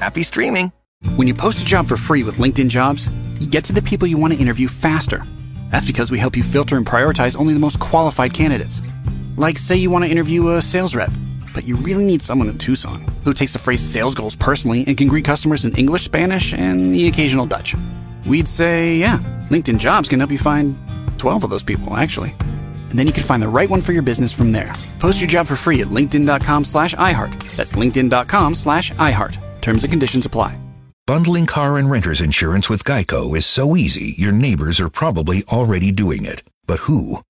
Happy streaming. When you post a job for free with LinkedIn Jobs, you get to the people you want to interview faster. That's because we help you filter and prioritize only the most qualified candidates. Like, say you want to interview a sales rep, but you really need someone in Tucson who takes the phrase sales goals personally and can greet customers in English, Spanish, and the occasional Dutch. We'd say, yeah, LinkedIn Jobs can help you find 12 of those people, actually. And then you can find the right one for your business from there. Post your job for free at linkedin.com slash iHeart. That's linkedin.com slash iHeart. Terms and conditions apply. Bundling car and renter's insurance with Geico is so easy, your neighbors are probably already doing it. But who?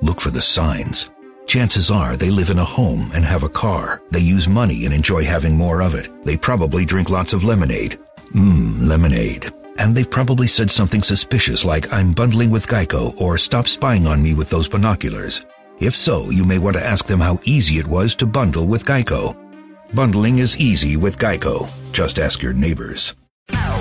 Look for the signs. Chances are they live in a home and have a car. They use money and enjoy having more of it. They probably drink lots of lemonade. Mmm, lemonade. And they've probably said something suspicious like, I'm bundling with Geico or stop spying on me with those binoculars. If so, you may want to ask them how easy it was to bundle with Geico. Bundling is easy with Geico. Just ask your neighbors.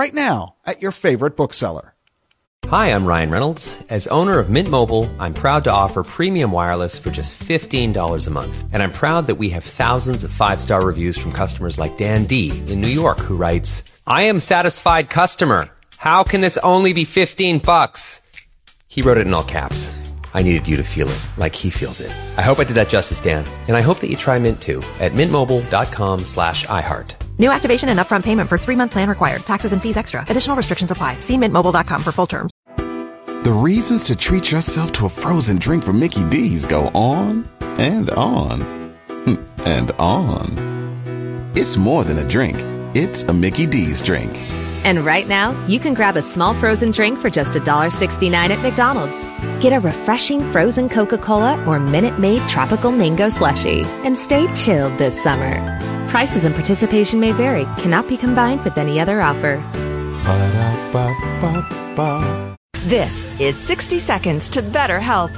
right now at your favorite bookseller. Hi, I'm Ryan Reynolds. As owner of Mint Mobile, I'm proud to offer premium wireless for just $15 a month. And I'm proud that we have thousands of five star reviews from customers like Dan D in New York who writes, I am satisfied customer. How can this only be 15 bucks? He wrote it in all caps. I needed you to feel it like he feels it. I hope I did that justice, Dan. And I hope that you try Mint too at mintmobile.com slash iHeart. New activation and upfront payment for three-month plan required. Taxes and fees extra. Additional restrictions apply. See mintmobile.com for full terms. The reasons to treat yourself to a frozen drink from Mickey D's go on and on hmm, and on. It's more than a drink. It's a Mickey D's drink. And right now, you can grab a small frozen drink for just $1.69 at McDonald's. Get a refreshing frozen Coca Cola or Minute Maid Tropical Mango Slushy and stay chilled this summer. Prices and participation may vary, cannot be combined with any other offer. Ba-da-ba-ba-ba. This is 60 Seconds to Better Health.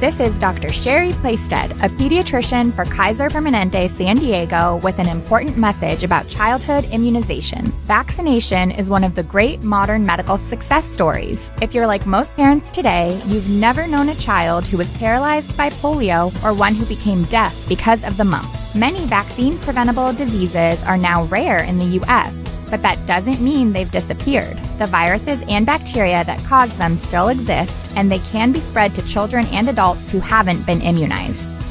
This is Dr. Sherry Playstead, a pediatrician for Kaiser Permanente San Diego, with an important message about childhood immunization. Vaccination is one of the great modern medical success stories. If you're like most parents today, you've never known a child who was paralyzed by polio or one who became deaf because of the mumps. Many vaccine preventable diseases are now rare in the U.S. but that doesn't mean they've disappeared. The viruses and bacteria that cause them still exist, and they can be spread to children and adults who haven't been immunized.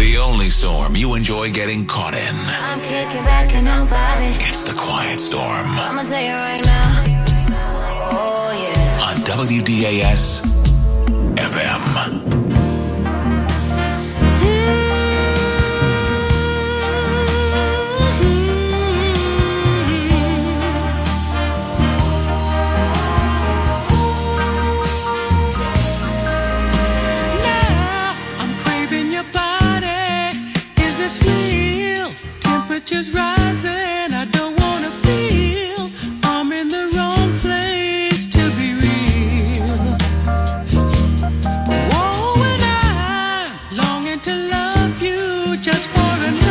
The only storm you enjoy getting caught in. I'm kicking back and I'm vibing. It's the Quiet Storm I'ma tell you right now. Oh yeah. on WDAS FM. for an